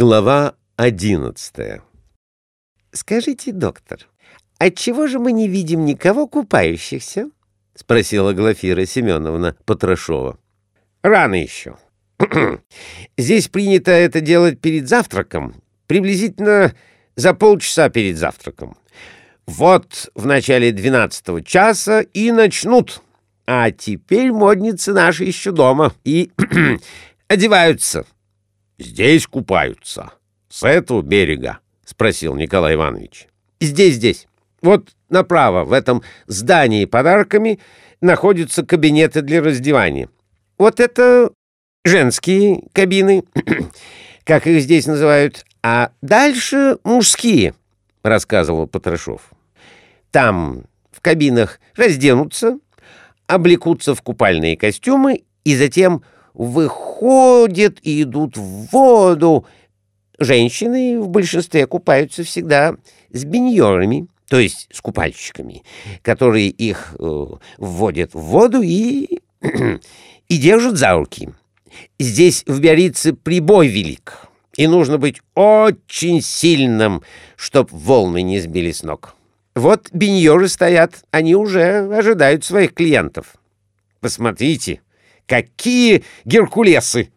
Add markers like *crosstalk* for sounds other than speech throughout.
Глава одиннадцатая «Скажите, доктор, отчего же мы не видим никого купающихся?» — спросила Глафира Семеновна Потрошова. «Рано еще. *clears throat* Здесь принято это делать перед завтраком, приблизительно за полчаса перед завтраком. Вот в начале двенадцатого часа и начнут. А теперь модницы наши еще дома и *clears throat* одеваются». «Здесь купаются. С этого берега?» — спросил Николай Иванович. «Здесь, здесь. Вот направо, в этом здании подарками, находятся кабинеты для раздевания. Вот это женские кабины, *clears throat* как их здесь называют, а дальше мужские», — рассказывал Потрошов. «Там в кабинах разденутся, облекутся в купальные костюмы и затем выходят и идут в воду. Женщины в большинстве купаются всегда с беньорами, то есть с купальщиками, которые их э, вводят в воду и, *clears throat* и держат за руки. Здесь в Биорице прибой велик, и нужно быть очень сильным, чтоб волны не сбили с ног. Вот беньоры стоят, они уже ожидают своих клиентов. Посмотрите, Какие геркулесы!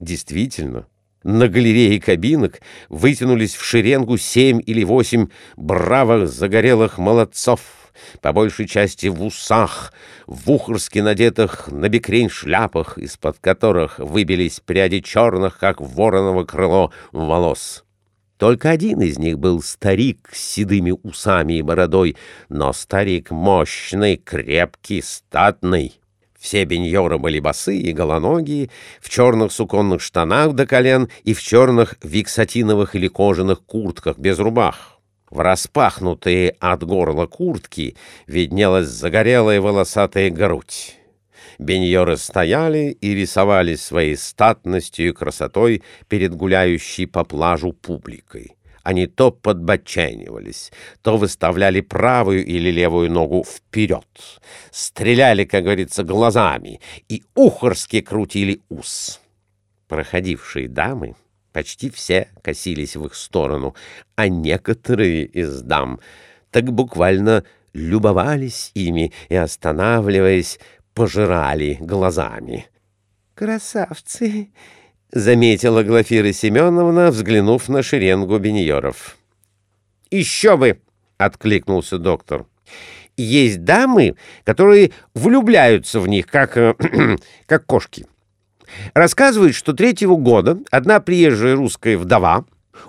Действительно, на галерее кабинок вытянулись в шеренгу семь или восемь бравых загорелых молодцов, по большей части в усах, в ухорски надетых на бекрень шляпах, из-под которых выбились пряди черных, как вороново крыло, волос. Только один из них был старик с седыми усами и бородой, но старик мощный, крепкий, статный. Все беньоры были босые и голоногие, в черных суконных штанах до колен и в черных виксатиновых или кожаных куртках без рубах. В распахнутые от горла куртки виднелась загорелая волосатая грудь. Беньоры стояли и рисовали своей статностью и красотой перед гуляющей по плажу публикой. Они то подбоченивались, то выставляли правую или левую ногу вперед, стреляли, как говорится, глазами и ухорски крутили ус. Проходившие дамы почти все косились в их сторону, а некоторые из дам так буквально любовались ими и, останавливаясь, пожирали глазами. «Красавцы!» — заметила Глафира Семеновна, взглянув на шеренгу беньоров. «Еще бы!» — откликнулся доктор. «Есть дамы, которые влюбляются в них, как, э, *clears throat* как кошки. Рассказывают, что третьего года одна приезжая русская вдова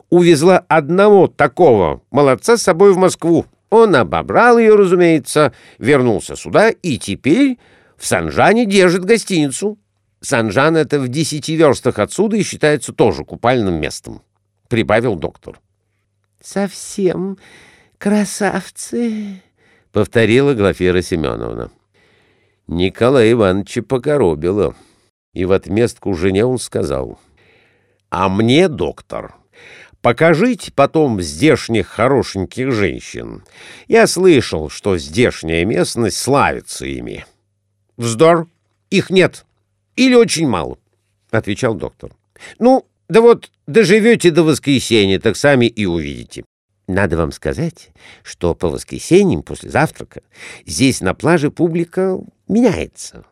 увезла одного такого молодца с собой в Москву. Он обобрал ее, разумеется, вернулся сюда и теперь в Санжане держит гостиницу». Санжан — это в десяти верстах отсюда и считается тоже купальным местом, — прибавил доктор. — Совсем красавцы, — повторила Глафира Семеновна. Николай Ивановича покоробило, и в отместку жене он сказал. — А мне, доктор, покажите потом здешних хорошеньких женщин. Я слышал, что здешняя местность славится ими. — Вздор, их нет, — или очень мало, — отвечал доктор. — Ну, да вот доживете до воскресенья, так сами и увидите. Надо вам сказать, что по воскресеньям после завтрака здесь на пляже публика меняется.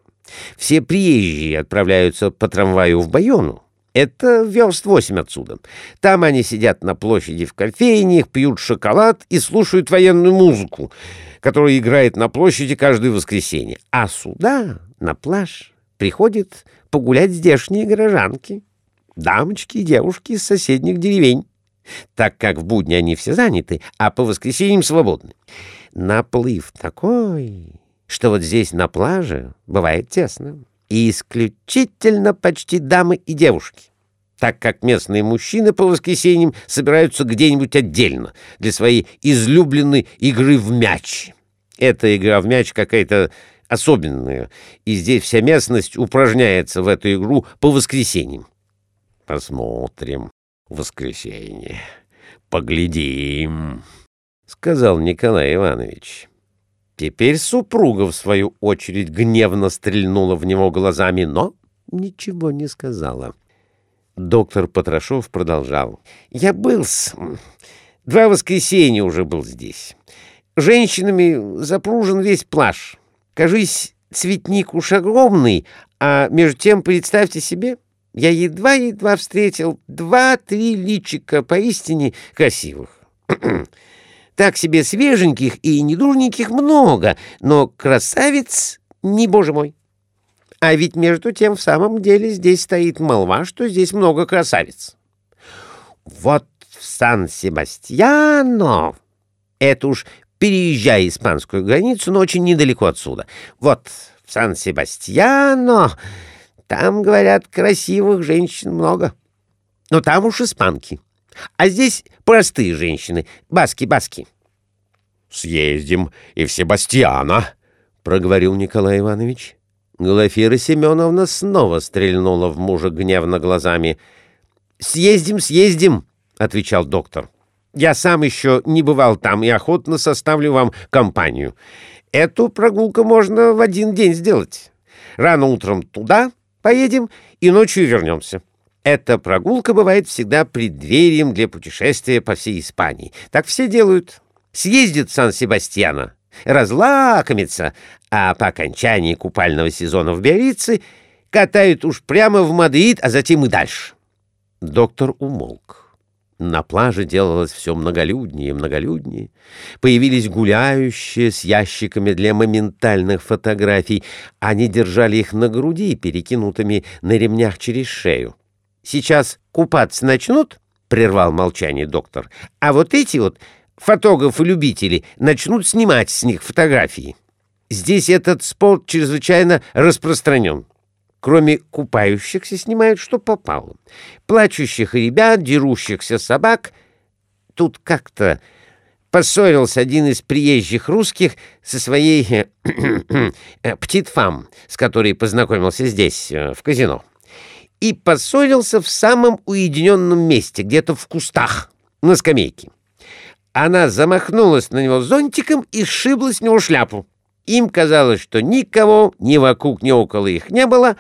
Все приезжие отправляются по трамваю в Байону. Это верст восемь отсюда. Там они сидят на площади в кофейнях, пьют шоколад и слушают военную музыку, которая играет на площади каждое воскресенье. А сюда, на пляж, приходят погулять здешние горожанки, дамочки и девушки из соседних деревень, так как в будни они все заняты, а по воскресеньям свободны. Наплыв такой, что вот здесь на пляже бывает тесно, и исключительно почти дамы и девушки так как местные мужчины по воскресеньям собираются где-нибудь отдельно для своей излюбленной игры в мяч. Эта игра в мяч какая-то особенную, и здесь вся местность упражняется в эту игру по воскресеньям. Посмотрим. Воскресенье. Поглядим, — сказал Николай Иванович. Теперь супруга, в свою очередь, гневно стрельнула в него глазами, но ничего не сказала. Доктор Потрошов продолжал. «Я был с... Два воскресенья уже был здесь. Женщинами запружен весь плаж. Кажись, цветник уж огромный, а между тем, представьте себе, я едва-едва встретил два-три личика поистине красивых. *clears throat* так себе свеженьких и недурненьких много, но красавец не боже мой. А ведь между тем в самом деле здесь стоит молва, что здесь много красавиц. Вот в Сан-Себастьяно, это уж переезжая испанскую границу, но очень недалеко отсюда. Вот в Сан-Себастьяно, там, говорят, красивых женщин много. Но там уж испанки. А здесь простые женщины, баски-баски. — Съездим и в Себастьяна, — проговорил Николай Иванович. Глафира Семеновна снова стрельнула в мужа гневно глазами. «Съездим, съездим!» — отвечал доктор. «Я сам еще не бывал там и охотно составлю вам компанию. Эту прогулку можно в один день сделать. Рано утром туда поедем и ночью вернемся. Эта прогулка бывает всегда преддверием для путешествия по всей Испании. Так все делают. Съездит Сан-Себастьяна, разлакомится, а по окончании купального сезона в Биорице катают уж прямо в Мадрид, а затем и дальше. Доктор умолк. На пляже делалось все многолюднее и многолюднее. Появились гуляющие с ящиками для моментальных фотографий. Они держали их на груди, перекинутыми на ремнях через шею. «Сейчас купаться начнут?» — прервал молчание доктор. «А вот эти вот фотографы-любители начнут снимать с них фотографии. Здесь этот спорт чрезвычайно распространен. Кроме купающихся снимают, что попало. Плачущих ребят, дерущихся собак. Тут как-то поссорился один из приезжих русских со своей э, птитфам, с которой познакомился здесь, э, в казино. И поссорился в самом уединенном месте, где-то в кустах, на скамейке. Она замахнулась на него зонтиком и сшибла с него шляпу. Им казалось, что никого ни вокруг, ни около их не было,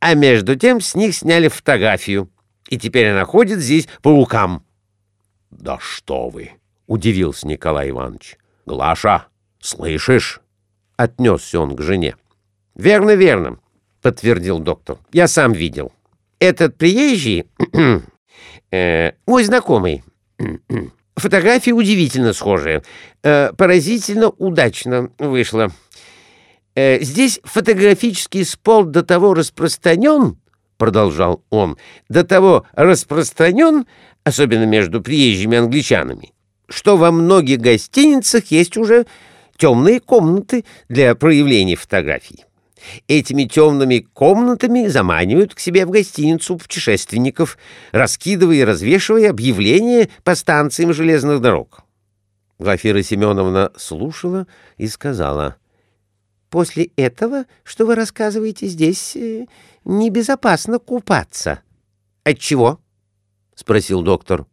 а между тем с них сняли фотографию. И теперь она ходит здесь по рукам. — Да что вы! — удивился Николай Иванович. — Глаша, слышишь? — отнесся он к жене. — Верно, верно, — подтвердил доктор. — Я сам видел. Этот приезжий, *clears throat* э, мой знакомый, *clears throat* Фотографии удивительно схожие. Э, поразительно удачно вышло. Э, здесь фотографический спорт до того распространен, продолжал он, до того распространен, особенно между приезжими англичанами, что во многих гостиницах есть уже темные комнаты для проявления фотографий. Этими темными комнатами заманивают к себе в гостиницу путешественников, раскидывая и развешивая объявления по станциям железных дорог. Глафира Семеновна слушала и сказала, «После этого, что вы рассказываете здесь, э, небезопасно купаться». «Отчего?» — спросил доктор.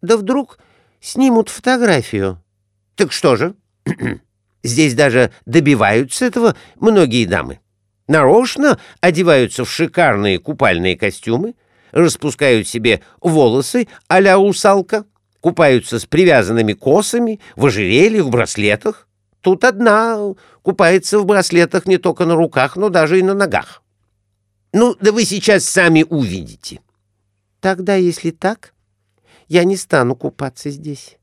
«Да вдруг снимут фотографию». «Так что же?» *clears throat* Здесь даже добиваются этого многие дамы нарочно одеваются в шикарные купальные костюмы, распускают себе волосы а-ля усалка, купаются с привязанными косами, в ожерельях, в браслетах. Тут одна купается в браслетах не только на руках, но даже и на ногах. Ну, да вы сейчас сами увидите. Тогда, если так, я не стану купаться здесь.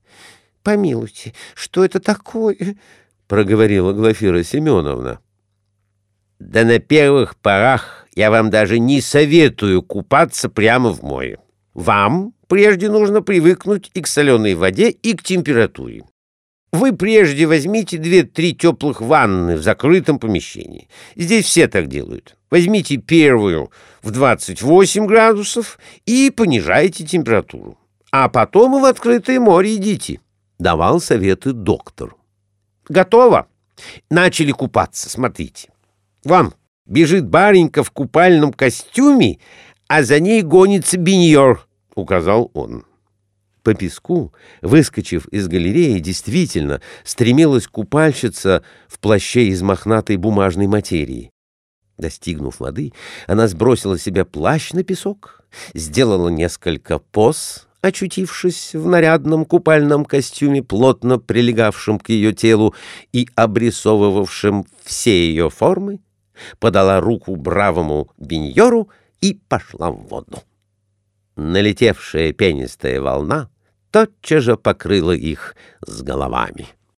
Помилуйте, что это такое? — проговорила Глафира Семеновна. Да на первых порах я вам даже не советую купаться прямо в море. Вам прежде нужно привыкнуть и к соленой воде, и к температуре. Вы прежде возьмите две-три теплых ванны в закрытом помещении. Здесь все так делают. Возьмите первую в 28 градусов и понижайте температуру. А потом в открытое море идите. Давал советы доктор. Готово. Начали купаться, смотрите. Вон, бежит баренька в купальном костюме, а за ней гонится биньор, — указал он. По песку, выскочив из галереи, действительно стремилась купальщица в плаще из мохнатой бумажной материи. Достигнув воды, она сбросила с себя плащ на песок, сделала несколько поз, очутившись в нарядном купальном костюме, плотно прилегавшем к ее телу и обрисовывавшем все ее формы, подала руку бравому биньору и пошла в воду. Налетевшая пенистая волна тотчас же покрыла их с головами.